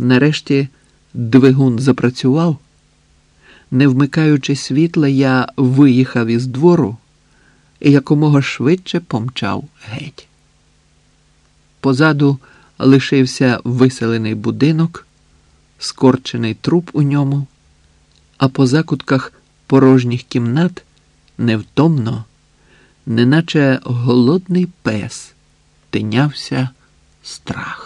Нарешті двигун запрацював. Не вмикаючи світла, я виїхав із двору і якомога швидше помчав геть. Позаду лишився виселений будинок, скорчений труп у ньому, а по закутках порожніх кімнат невтомно, неначе голодний пес, тинявся страх.